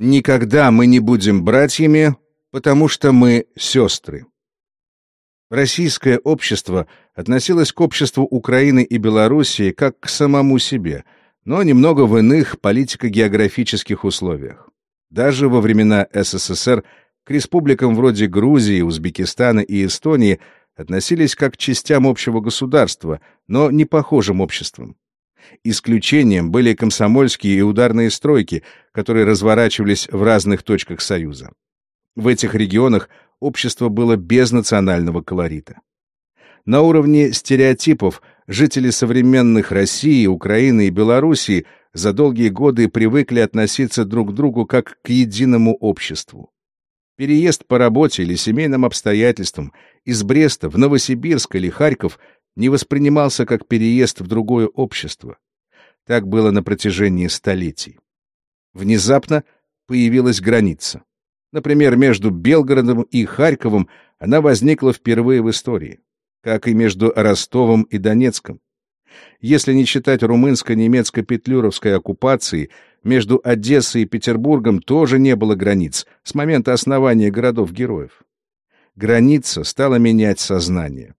Никогда мы не будем братьями, потому что мы сестры. Российское общество относилось к обществу Украины и Белоруссии как к самому себе, но немного в иных политико-географических условиях. Даже во времена СССР к республикам вроде Грузии, Узбекистана и Эстонии относились как к частям общего государства, но не похожим обществом. Исключением были комсомольские и ударные стройки, которые разворачивались в разных точках Союза. В этих регионах общество было без национального колорита. На уровне стереотипов жители современных России, Украины и Белоруссии за долгие годы привыкли относиться друг к другу как к единому обществу. Переезд по работе или семейным обстоятельствам из Бреста в Новосибирск или Харьков не воспринимался как переезд в другое общество. Так было на протяжении столетий. Внезапно появилась граница. Например, между Белгородом и Харьковом она возникла впервые в истории, как и между Ростовом и Донецком. Если не считать румынско-немецко-петлюровской оккупации, между Одессой и Петербургом тоже не было границ с момента основания городов-героев. Граница стала менять сознание.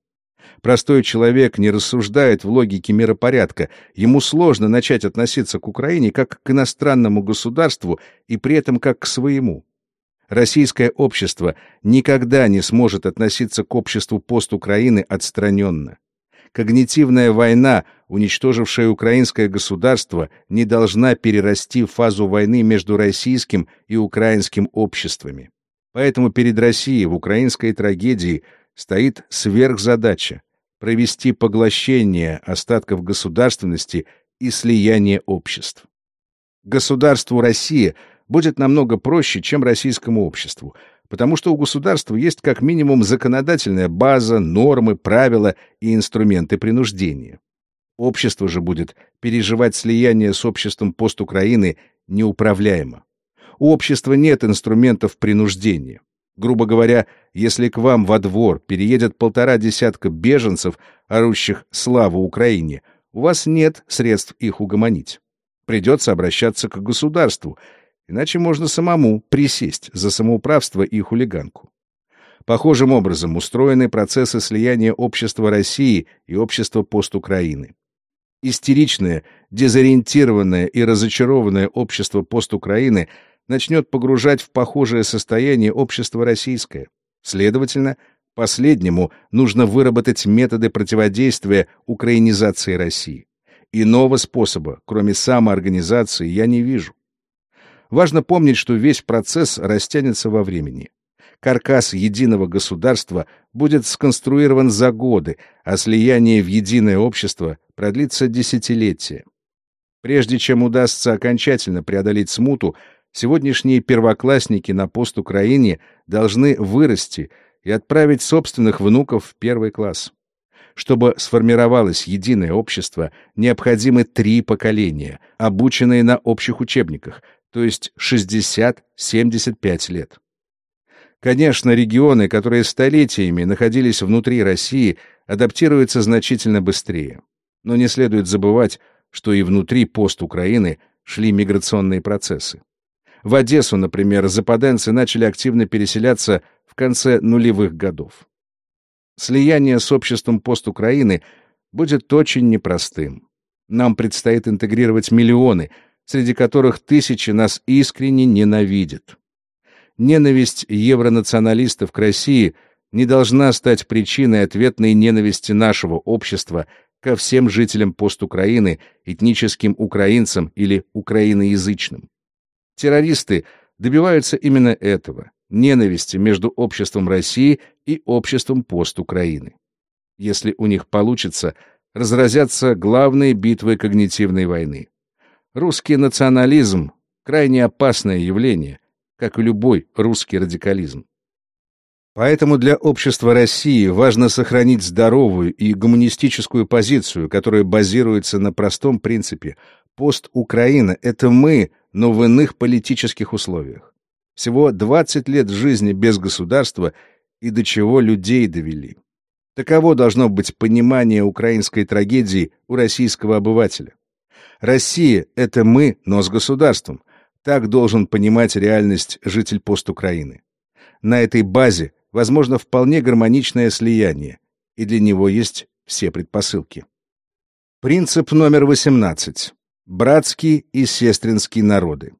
Простой человек не рассуждает в логике миропорядка, ему сложно начать относиться к Украине как к иностранному государству и при этом как к своему. Российское общество никогда не сможет относиться к обществу постукраины отстраненно. Когнитивная война, уничтожившая украинское государство, не должна перерасти в фазу войны между российским и украинским обществами. Поэтому перед Россией в украинской трагедии стоит сверхзадача провести поглощение остатков государственности и слияние обществ. Государству России будет намного проще, чем российскому обществу, потому что у государства есть как минимум законодательная база, нормы, правила и инструменты принуждения. Общество же будет переживать слияние с обществом постукраины неуправляемо. У общества нет инструментов принуждения. Грубо говоря, если к вам во двор переедет полтора десятка беженцев, орущих «Славу Украине», у вас нет средств их угомонить. Придется обращаться к государству, иначе можно самому присесть за самоуправство и хулиганку. Похожим образом устроены процессы слияния общества России и общества постукраины. Истеричное, дезориентированное и разочарованное общество постукраины – начнет погружать в похожее состояние общество российское. Следовательно, последнему нужно выработать методы противодействия украинизации России. Иного способа, кроме самоорганизации, я не вижу. Важно помнить, что весь процесс растянется во времени. Каркас единого государства будет сконструирован за годы, а слияние в единое общество продлится десятилетия. Прежде чем удастся окончательно преодолеть смуту, Сегодняшние первоклассники на пост Украине должны вырасти и отправить собственных внуков в первый класс. Чтобы сформировалось единое общество, необходимы три поколения, обученные на общих учебниках, то есть 60-75 лет. Конечно, регионы, которые столетиями находились внутри России, адаптируются значительно быстрее. Но не следует забывать, что и внутри пост Украины шли миграционные процессы. В Одессу, например, западенцы начали активно переселяться в конце нулевых годов. Слияние с обществом постукраины будет очень непростым. Нам предстоит интегрировать миллионы, среди которых тысячи нас искренне ненавидят. Ненависть евронационалистов к России не должна стать причиной ответной ненависти нашего общества ко всем жителям постукраины, этническим украинцам или украиноязычным. Террористы добиваются именно этого — ненависти между обществом России и обществом постукраины. Если у них получится, разразятся главные битвы когнитивной войны. Русский национализм — крайне опасное явление, как и любой русский радикализм. Поэтому для общества России важно сохранить здоровую и гуманистическую позицию, которая базируется на простом принципе «пост Украина — это мы, но в иных политических условиях. Всего 20 лет жизни без государства и до чего людей довели. Таково должно быть понимание украинской трагедии у российского обывателя. Россия — это мы, но с государством. Так должен понимать реальность житель постукраины. На этой базе возможно вполне гармоничное слияние, и для него есть все предпосылки. Принцип номер 18. Братский и сестринский народы.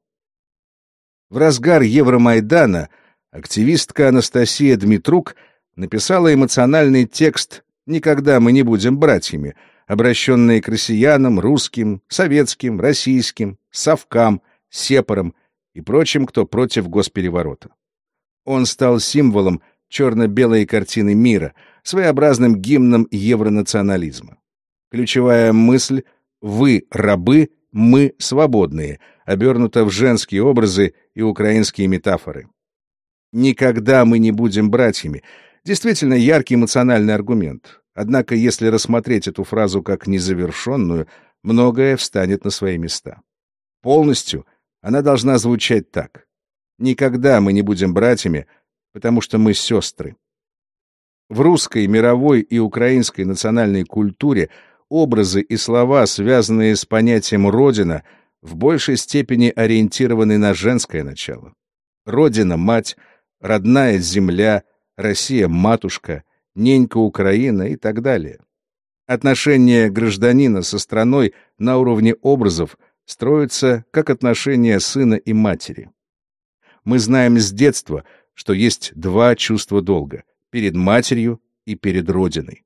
В разгар Евромайдана активистка Анастасия Дмитрук написала эмоциональный текст «Никогда мы не будем братьями», обращенный к россиянам, русским, советским, российским, совкам, сепарам и прочим, кто против госпереворота. Он стал символом черно-белой картины мира, своеобразным гимном евронационализма. Ключевая мысль «Вы рабы, мы свободные», обернута в женские образы и украинские метафоры. «Никогда мы не будем братьями» — действительно яркий эмоциональный аргумент. Однако, если рассмотреть эту фразу как незавершенную, многое встанет на свои места. Полностью она должна звучать так. «Никогда мы не будем братьями, потому что мы сестры». В русской, мировой и украинской национальной культуре образы и слова, связанные с понятием «родина», в большей степени ориентированы на женское начало. Родина — мать, родная земля, Россия — матушка, ненька Украина и так далее. Отношения гражданина со страной на уровне образов строятся как отношения сына и матери. Мы знаем с детства, что есть два чувства долга — перед матерью и перед Родиной.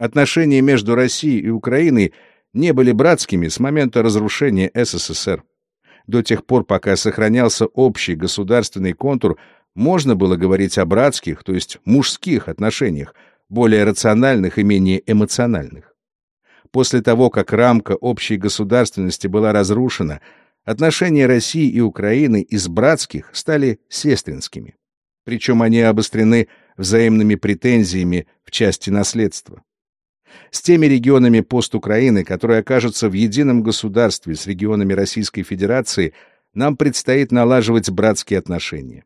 Отношения между Россией и Украиной не были братскими с момента разрушения СССР. До тех пор, пока сохранялся общий государственный контур, можно было говорить о братских, то есть мужских отношениях, более рациональных и менее эмоциональных. После того, как рамка общей государственности была разрушена, отношения России и Украины из братских стали сестринскими. Причем они обострены взаимными претензиями в части наследства с теми регионами постукраины, которые окажутся в едином государстве с регионами Российской Федерации, нам предстоит налаживать братские отношения.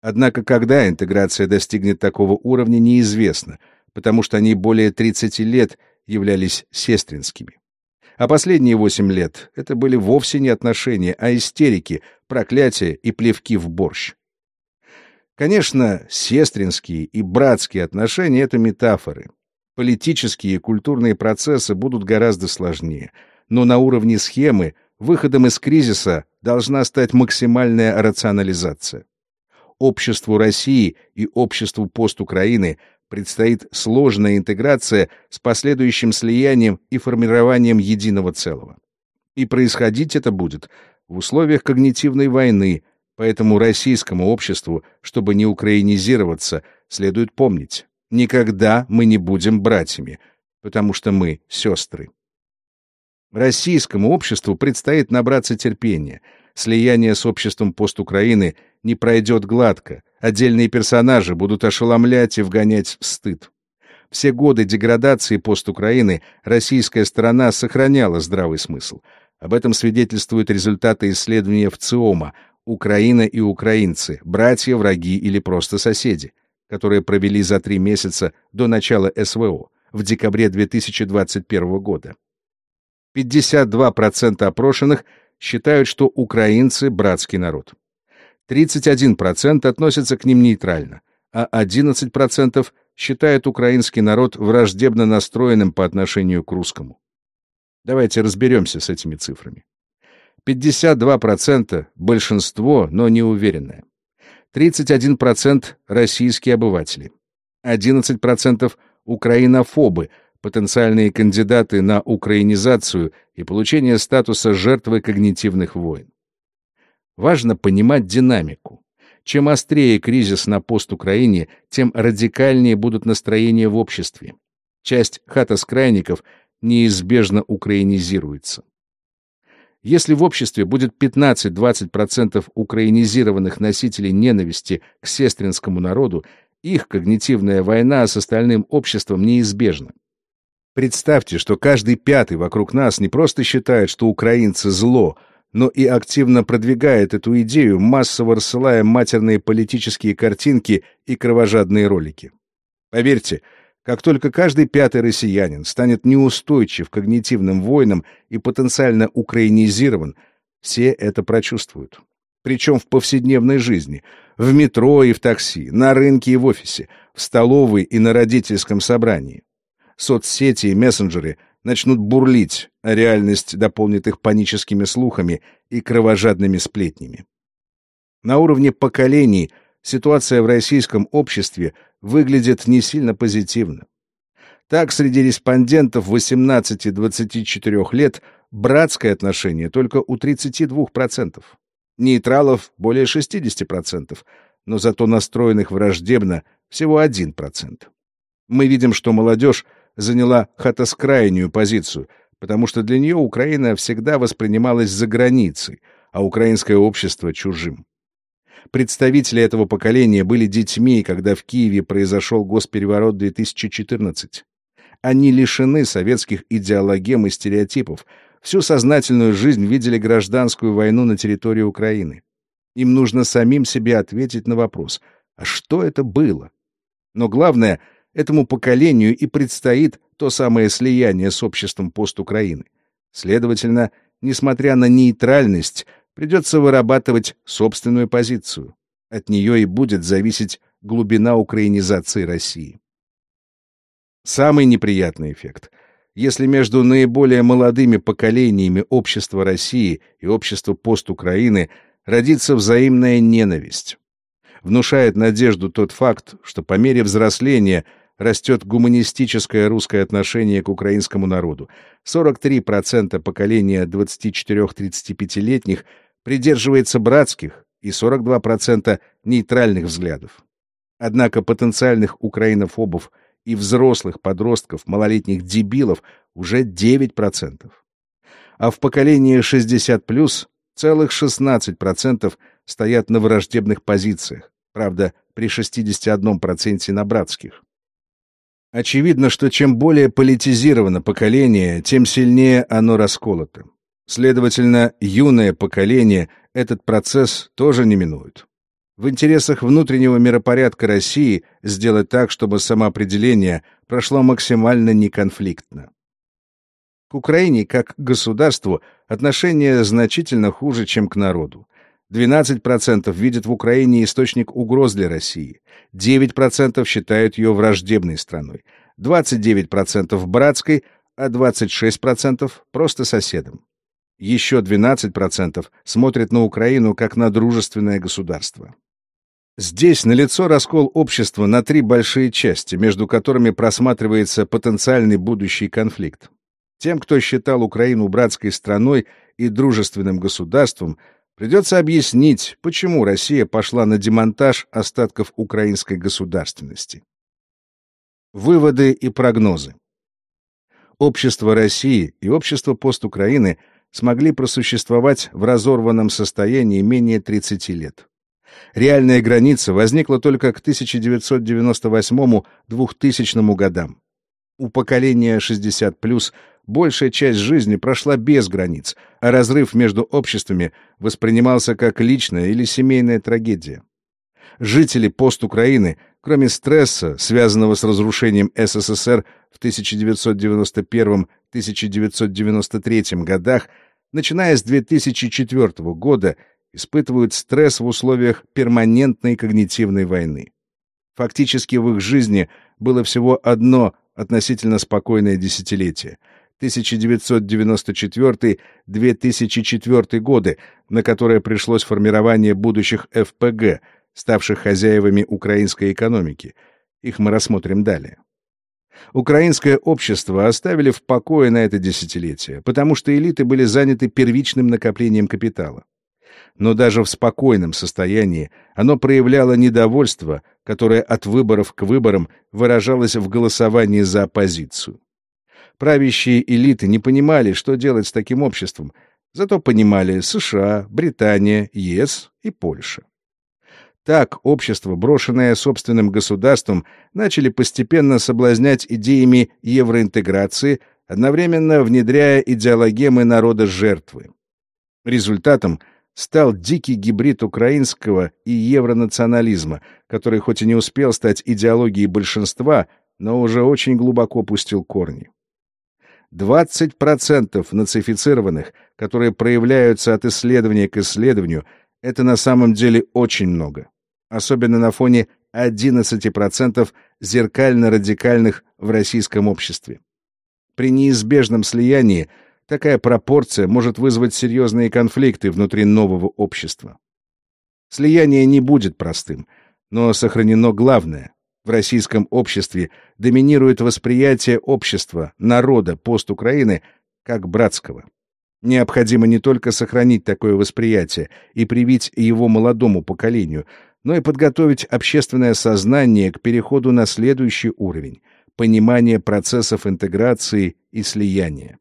Однако когда интеграция достигнет такого уровня, неизвестно, потому что они более 30 лет являлись сестринскими. А последние 8 лет это были вовсе не отношения, а истерики, проклятия и плевки в борщ. Конечно, сестринские и братские отношения — это метафоры, Политические и культурные процессы будут гораздо сложнее, но на уровне схемы выходом из кризиса должна стать максимальная рационализация. Обществу России и обществу постукраины предстоит сложная интеграция с последующим слиянием и формированием единого целого. И происходить это будет в условиях когнитивной войны, поэтому российскому обществу, чтобы не украинизироваться, следует помнить, Никогда мы не будем братьями, потому что мы сестры. Российскому обществу предстоит набраться терпения. Слияние с обществом постукраины не пройдет гладко. Отдельные персонажи будут ошеломлять и вгонять в стыд. Все годы деградации постукраины российская сторона сохраняла здравый смысл. Об этом свидетельствуют результаты исследования в ЦИОМа «Украина и украинцы. Братья, враги или просто соседи» которые провели за три месяца до начала СВО в декабре 2021 года. 52% опрошенных считают, что украинцы — братский народ. 31% относятся к ним нейтрально, а 11% считают украинский народ враждебно настроенным по отношению к русскому. Давайте разберемся с этими цифрами. 52% — большинство, но неуверенное. 31% российские обыватели, 11% украинофобы, потенциальные кандидаты на украинизацию и получение статуса жертвы когнитивных войн. Важно понимать динамику. Чем острее кризис на постукраине, тем радикальнее будут настроения в обществе. Часть хатоскрайников неизбежно украинизируется. Если в обществе будет 15-20% украинизированных носителей ненависти к сестринскому народу, их когнитивная война с остальным обществом неизбежна. Представьте, что каждый пятый вокруг нас не просто считает, что украинцы зло, но и активно продвигает эту идею, массово рассылая матерные политические картинки и кровожадные ролики. Поверьте, как только каждый пятый россиянин станет неустойчив когнитивным войнам и потенциально украинизирован, Все это прочувствуют. Причем в повседневной жизни, в метро и в такси, на рынке и в офисе, в столовой и на родительском собрании. Соцсети и мессенджеры начнут бурлить, а реальность дополнит их паническими слухами и кровожадными сплетнями. На уровне поколений ситуация в российском обществе выглядит не сильно позитивно. Так, среди респондентов 18-24 лет братское отношение только у 32%, нейтралов более 60%, но зато настроенных враждебно всего 1%. Мы видим, что молодежь заняла хатоскрайнюю позицию, потому что для нее Украина всегда воспринималась за границей, а украинское общество — чужим. Представители этого поколения были детьми, когда в Киеве произошел госпереворот 2014. Они лишены советских идеологем и стереотипов, всю сознательную жизнь видели гражданскую войну на территории Украины. Им нужно самим себе ответить на вопрос, а что это было? Но главное, этому поколению и предстоит то самое слияние с обществом пост-Украины. Следовательно, несмотря на нейтральность, придется вырабатывать собственную позицию. От нее и будет зависеть глубина украинизации России. Самый неприятный эффект. Если между наиболее молодыми поколениями общества России и общества пост-Украины родится взаимная ненависть. Внушает надежду тот факт, что по мере взросления растет гуманистическое русское отношение к украинскому народу. 43% поколения 24-35-летних придерживается братских и 42% нейтральных взглядов. Однако потенциальных украинофобов и взрослых подростков, малолетних дебилов уже 9%. А в поколении 60+, целых 16% стоят на враждебных позициях, правда, при 61% на братских. Очевидно, что чем более политизировано поколение, тем сильнее оно расколото. Следовательно, юное поколение этот процесс тоже не минует. В интересах внутреннего миропорядка России сделать так, чтобы самоопределение прошло максимально неконфликтно. К Украине как к государству отношение значительно хуже, чем к народу. 12% видят в Украине источник угроз для России, 9% считают ее враждебной страной, 29% братской, а 26% просто соседом. Еще 12% смотрят на Украину как на дружественное государство. Здесь налицо раскол общества на три большие части, между которыми просматривается потенциальный будущий конфликт. Тем, кто считал Украину братской страной и дружественным государством, придется объяснить, почему Россия пошла на демонтаж остатков украинской государственности. Выводы и прогнозы. Общество России и общество постукраины смогли просуществовать в разорванном состоянии менее 30 лет. Реальная граница возникла только к 1998-2000 годам. У поколения 60+, большая часть жизни прошла без границ, а разрыв между обществами воспринимался как личная или семейная трагедия. Жители пост-Украины, кроме стресса, связанного с разрушением СССР в 1991-1993 годах, начиная с 2004 года, испытывают стресс в условиях перманентной когнитивной войны. Фактически в их жизни было всего одно относительно спокойное десятилетие — 1994-2004 годы, на которое пришлось формирование будущих ФПГ, ставших хозяевами украинской экономики. Их мы рассмотрим далее. Украинское общество оставили в покое на это десятилетие, потому что элиты были заняты первичным накоплением капитала но даже в спокойном состоянии оно проявляло недовольство, которое от выборов к выборам выражалось в голосовании за оппозицию. Правящие элиты не понимали, что делать с таким обществом, зато понимали США, Британия, ЕС и Польша. Так общество, брошенное собственным государством, начали постепенно соблазнять идеями евроинтеграции, одновременно внедряя идеологемы народа жертвы. Результатом стал дикий гибрид украинского и евронационализма, который хоть и не успел стать идеологией большинства, но уже очень глубоко пустил корни. 20% нацифицированных, которые проявляются от исследования к исследованию, это на самом деле очень много. Особенно на фоне 11% зеркально-радикальных в российском обществе. При неизбежном слиянии такая пропорция может вызвать серьезные конфликты внутри нового общества. Слияние не будет простым, но сохранено главное. В российском обществе доминирует восприятие общества, народа пост-Украины как братского. Необходимо не только сохранить такое восприятие и привить его молодому поколению, но и подготовить общественное сознание к переходу на следующий уровень — понимание процессов интеграции и слияния.